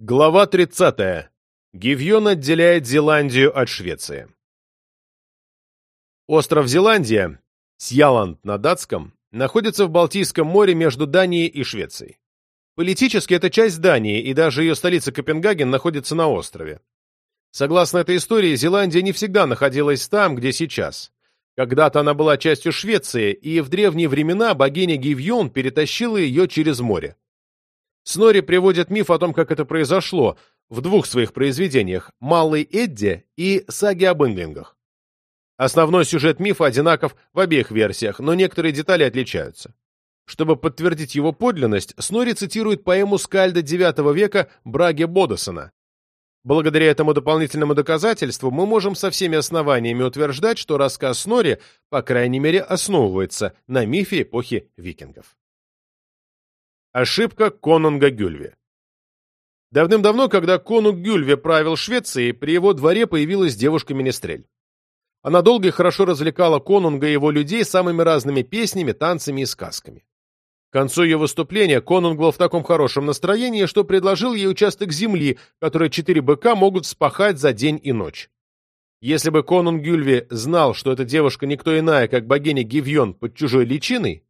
Глава 30. Гивьон отделяет Зеландию от Швеции. Остров Зеландия, Сьяланд на датском, находится в Балтийском море между Данией и Швецией. Политически это часть Дании, и даже ее столица Копенгаген находится на острове. Согласно этой истории, Зеландия не всегда находилась там, где сейчас. Когда-то она была частью Швеции, и в древние времена богиня Гивьон перетащила ее через море. Снори приводит миф о том, как это произошло, в двух своих произведениях «Малый Эдди» и «Саги об инглингах». Основной сюжет мифа одинаков в обеих версиях, но некоторые детали отличаются. Чтобы подтвердить его подлинность, Снори цитирует поэму Скальда IX века Браге Бодосона. Благодаря этому дополнительному доказательству мы можем со всеми основаниями утверждать, что рассказ Снори, по крайней мере, основывается на мифе эпохи викингов. Ошибка конунга Гюльве. Давным-давно, когда конунг Гюльве правил Швецией, при его дворе появилась девушка-министрель. Она долго и хорошо развлекала конунга и его людей самыми разными песнями, танцами и сказками. К концу ее выступления конунг был в таком хорошем настроении, что предложил ей участок земли, который четыре быка могут спахать за день и ночь. Если бы конунг Гюльве знал, что эта девушка никто иная, как богиня Гивьон под чужой личиной,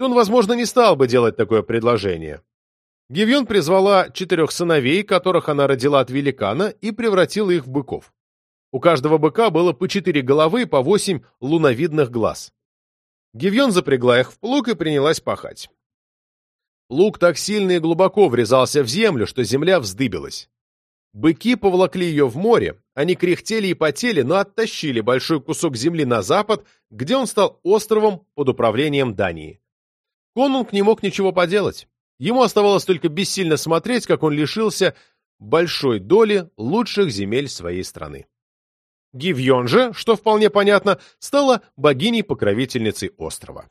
он, возможно, не стал бы делать такое предложение. Гивьон призвала четырех сыновей, которых она родила от великана, и превратила их в быков. У каждого быка было по четыре головы и по восемь луновидных глаз. Гивьон запрягла их в плуг и принялась пахать. Лук так сильно и глубоко врезался в землю, что земля вздыбилась. Быки поволокли ее в море, они кряхтели и потели, но оттащили большой кусок земли на запад, где он стал островом под управлением Дании. Конунг не мог ничего поделать. Ему оставалось только бессильно смотреть, как он лишился большой доли лучших земель своей страны. Гивьон же, что вполне понятно, стала богиней-покровительницей острова.